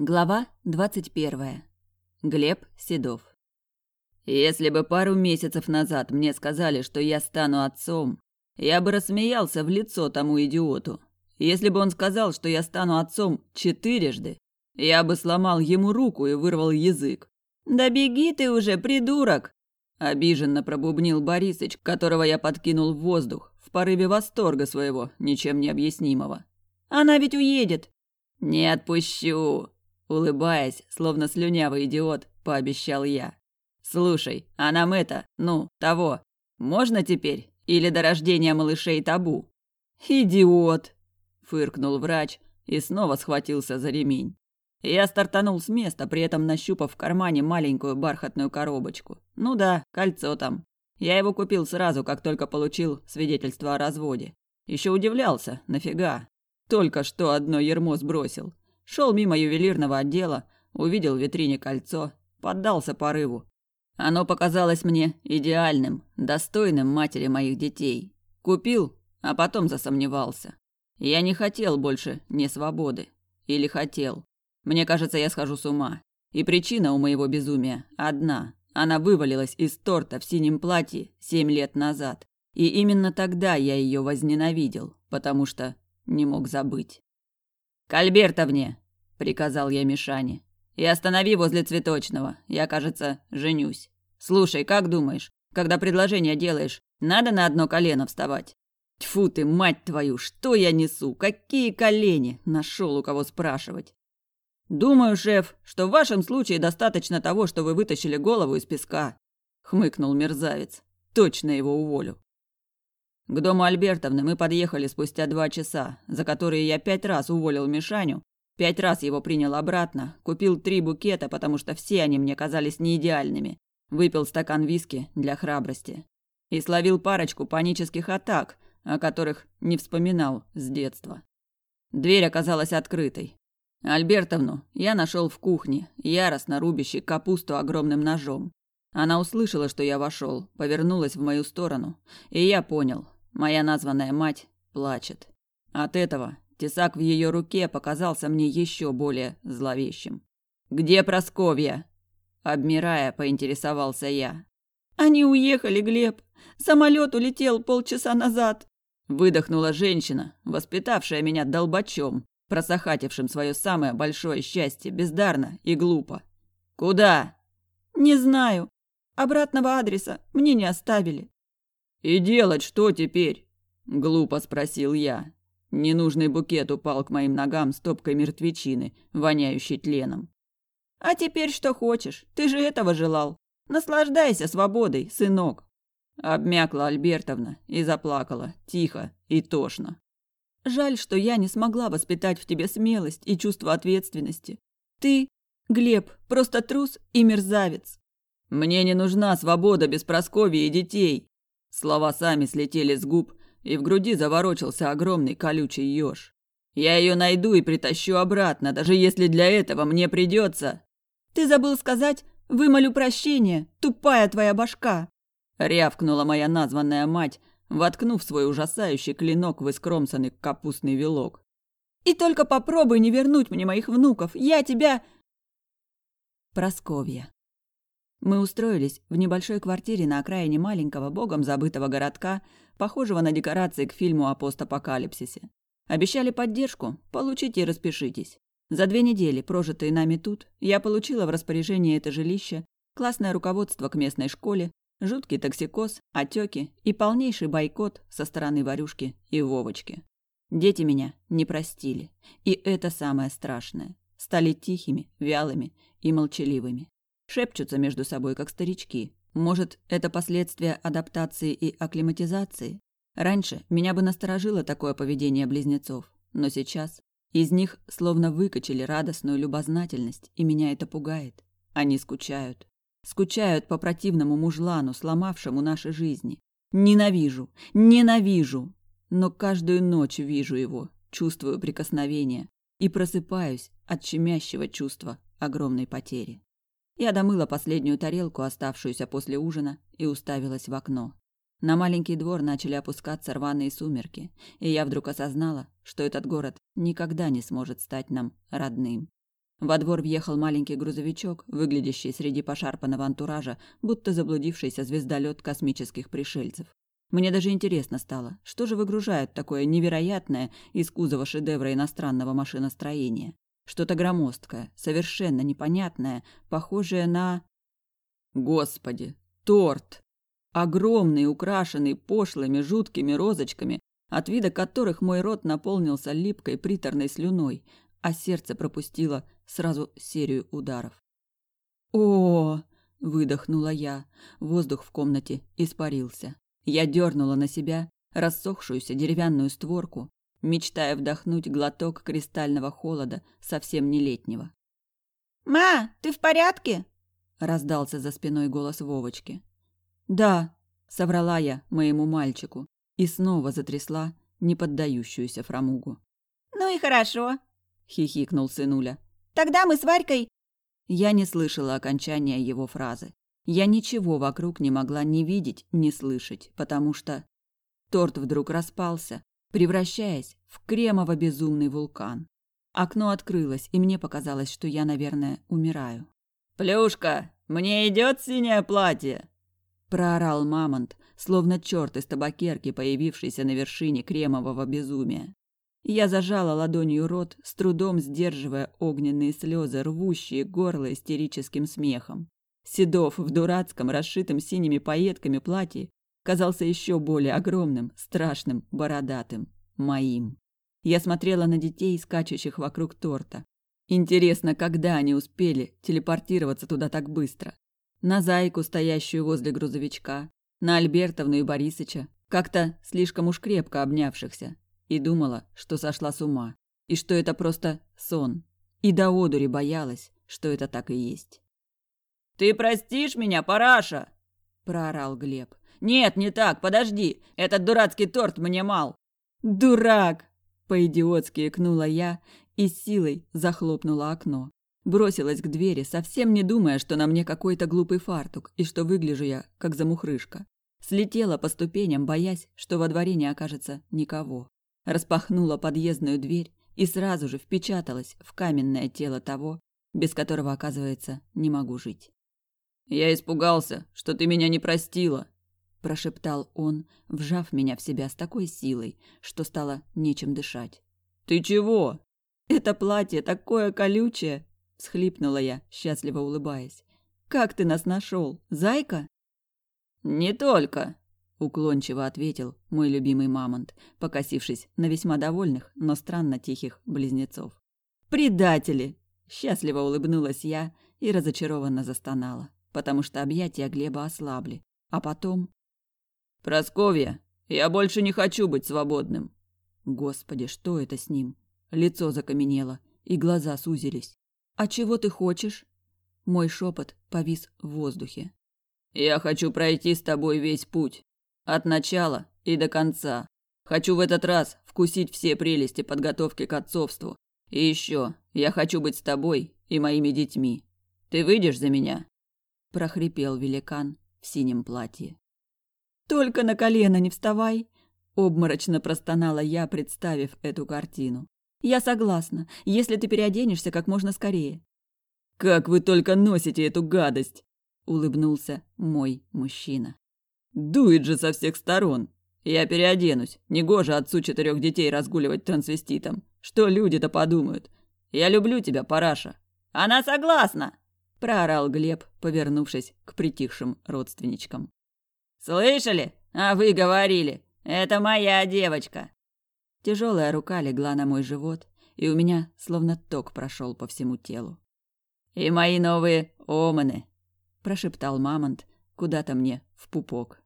Глава двадцать первая. Глеб Седов. Если бы пару месяцев назад мне сказали, что я стану отцом, я бы рассмеялся в лицо тому идиоту. Если бы он сказал, что я стану отцом четырежды, я бы сломал ему руку и вырвал язык. «Да беги ты уже, придурок!» Обиженно пробубнил Борисыч, которого я подкинул в воздух, в порыве восторга своего, ничем не объяснимого. «Она ведь уедет!» «Не отпущу!» Улыбаясь, словно слюнявый идиот, пообещал я. «Слушай, а нам это, ну, того, можно теперь? Или до рождения малышей табу?» «Идиот!» – фыркнул врач и снова схватился за ремень. Я стартанул с места, при этом нащупав в кармане маленькую бархатную коробочку. Ну да, кольцо там. Я его купил сразу, как только получил свидетельство о разводе. Еще удивлялся, нафига? Только что одно ермо сбросил. Шел мимо ювелирного отдела, увидел в витрине кольцо, поддался порыву. Оно показалось мне идеальным, достойным матери моих детей. Купил, а потом засомневался. Я не хотел больше не свободы. Или хотел. Мне кажется, я схожу с ума. И причина у моего безумия одна. Она вывалилась из торта в синем платье семь лет назад. И именно тогда я ее возненавидел, потому что не мог забыть. «К Альбертовне!» – приказал я Мишане. «И останови возле цветочного. Я, кажется, женюсь. Слушай, как думаешь, когда предложение делаешь, надо на одно колено вставать?» Тьфу ты, мать твою, что я несу? Какие колени? Нашел у кого спрашивать. Думаю, шеф, что в вашем случае достаточно того, что вы вытащили голову из песка, хмыкнул мерзавец. Точно его уволю. К дому Альбертовны мы подъехали спустя два часа, за которые я пять раз уволил Мишаню, пять раз его принял обратно, купил три букета, потому что все они мне казались неидеальными, выпил стакан виски для храбрости и словил парочку панических атак, о которых не вспоминал с детства. Дверь оказалась открытой. Альбертовну я нашел в кухне, яростно рубящей капусту огромным ножом. Она услышала, что я вошел, повернулась в мою сторону, и я понял, Моя названная мать плачет. От этого тесак в ее руке показался мне еще более зловещим. «Где Просковья?» Обмирая, поинтересовался я. «Они уехали, Глеб. Самолет улетел полчаса назад». Выдохнула женщина, воспитавшая меня долбачом, просохатившим свое самое большое счастье бездарно и глупо. «Куда?» «Не знаю. Обратного адреса мне не оставили. «И делать что теперь?» – глупо спросил я. Ненужный букет упал к моим ногам стопкой мертвечины, воняющей тленом. «А теперь что хочешь? Ты же этого желал. Наслаждайся свободой, сынок!» Обмякла Альбертовна и заплакала, тихо и тошно. «Жаль, что я не смогла воспитать в тебе смелость и чувство ответственности. Ты, Глеб, просто трус и мерзавец». «Мне не нужна свобода без Прасковьи и детей», Слова сами слетели с губ, и в груди заворочился огромный колючий еж. Я ее найду и притащу обратно, даже если для этого мне придется. Ты забыл сказать «вымолю прощение, тупая твоя башка», рявкнула моя названная мать, воткнув свой ужасающий клинок в искромсанный капустный вилок. «И только попробуй не вернуть мне моих внуков, я тебя...» Просковья. Мы устроились в небольшой квартире на окраине маленького, богом забытого городка, похожего на декорации к фильму о постапокалипсисе. Обещали поддержку, получите и распишитесь. За две недели, прожитые нами тут, я получила в распоряжение это жилище, классное руководство к местной школе, жуткий токсикоз, отеки и полнейший бойкот со стороны Варюшки и Вовочки. Дети меня не простили, и это самое страшное. Стали тихими, вялыми и молчаливыми. Шепчутся между собой, как старички. Может, это последствия адаптации и акклиматизации? Раньше меня бы насторожило такое поведение близнецов, но сейчас из них словно выкачали радостную любознательность, и меня это пугает. Они скучают. Скучают по противному мужлану, сломавшему наши жизни. Ненавижу, ненавижу. Но каждую ночь вижу его, чувствую прикосновение и просыпаюсь от щемящего чувства огромной потери. Я домыла последнюю тарелку, оставшуюся после ужина, и уставилась в окно. На маленький двор начали опускаться рваные сумерки, и я вдруг осознала, что этот город никогда не сможет стать нам родным. Во двор въехал маленький грузовичок, выглядящий среди пошарпанного антуража, будто заблудившийся звездолет космических пришельцев. Мне даже интересно стало, что же выгружают такое невероятное из кузова шедевра иностранного машиностроения. Что-то громоздкое, совершенно непонятное, похожее на... Господи, торт! Огромный, украшенный пошлыми, жуткими розочками, от вида которых мой рот наполнился липкой приторной слюной, а сердце пропустило сразу серию ударов. О, выдохнула я. Воздух в комнате испарился. Я дернула на себя рассохшуюся деревянную створку, мечтая вдохнуть глоток кристального холода, совсем не летнего. «Ма, ты в порядке?» – раздался за спиной голос Вовочки. «Да», – соврала я моему мальчику и снова затрясла неподдающуюся фрамугу. «Ну и хорошо», – хихикнул сынуля. «Тогда мы с Варькой...» Я не слышала окончания его фразы. Я ничего вокруг не могла ни видеть, ни слышать, потому что... Торт вдруг распался, превращаясь в кремово-безумный вулкан. Окно открылось, и мне показалось, что я, наверное, умираю. «Плюшка, мне идет синее платье!» Проорал мамонт, словно черт из табакерки, появившийся на вершине кремового безумия. Я зажала ладонью рот, с трудом сдерживая огненные слезы, рвущие горло истерическим смехом. Седов в дурацком, расшитом синими пайетками платье казался еще более огромным, страшным, бородатым, моим. Я смотрела на детей, скачущих вокруг торта. Интересно, когда они успели телепортироваться туда так быстро? На зайку, стоящую возле грузовичка, на Альбертовну и Борисыча, как-то слишком уж крепко обнявшихся, и думала, что сошла с ума, и что это просто сон, и до одури боялась, что это так и есть. «Ты простишь меня, параша?» – проорал Глеб. «Нет, не так, подожди, этот дурацкий торт мне мал». «Дурак!» – по-идиотски икнула я и силой захлопнула окно. Бросилась к двери, совсем не думая, что на мне какой-то глупый фартук и что выгляжу я, как замухрышка. Слетела по ступеням, боясь, что во дворе не окажется никого. Распахнула подъездную дверь и сразу же впечаталась в каменное тело того, без которого, оказывается, не могу жить. «Я испугался, что ты меня не простила», – прошептал он, вжав меня в себя с такой силой, что стало нечем дышать. «Ты чего?» «Это платье такое колючее!» – всхлипнула я, счастливо улыбаясь. «Как ты нас нашел, зайка?» «Не только», – уклончиво ответил мой любимый мамонт, покосившись на весьма довольных, но странно тихих близнецов. «Предатели!» – счастливо улыбнулась я и разочарованно застонала потому что объятия Глеба ослабли. А потом... «Просковья, я больше не хочу быть свободным!» Господи, что это с ним? Лицо закаменело, и глаза сузились. «А чего ты хочешь?» Мой шепот повис в воздухе. «Я хочу пройти с тобой весь путь. От начала и до конца. Хочу в этот раз вкусить все прелести подготовки к отцовству. И еще, я хочу быть с тобой и моими детьми. Ты выйдешь за меня?» – прохрипел великан в синем платье. «Только на колено не вставай!» – обморочно простонала я, представив эту картину. «Я согласна, если ты переоденешься как можно скорее». «Как вы только носите эту гадость!» – улыбнулся мой мужчина. «Дует же со всех сторон. Я переоденусь. Негоже отцу четырех детей разгуливать трансвеститом. Что люди-то подумают? Я люблю тебя, параша». «Она согласна!» – проорал Глеб, повернувшись к притихшим родственничкам. «Слышали? А вы говорили. Это моя девочка!» Тяжелая рука легла на мой живот, и у меня словно ток прошел по всему телу. «И мои новые оманы!» – прошептал мамонт куда-то мне в пупок.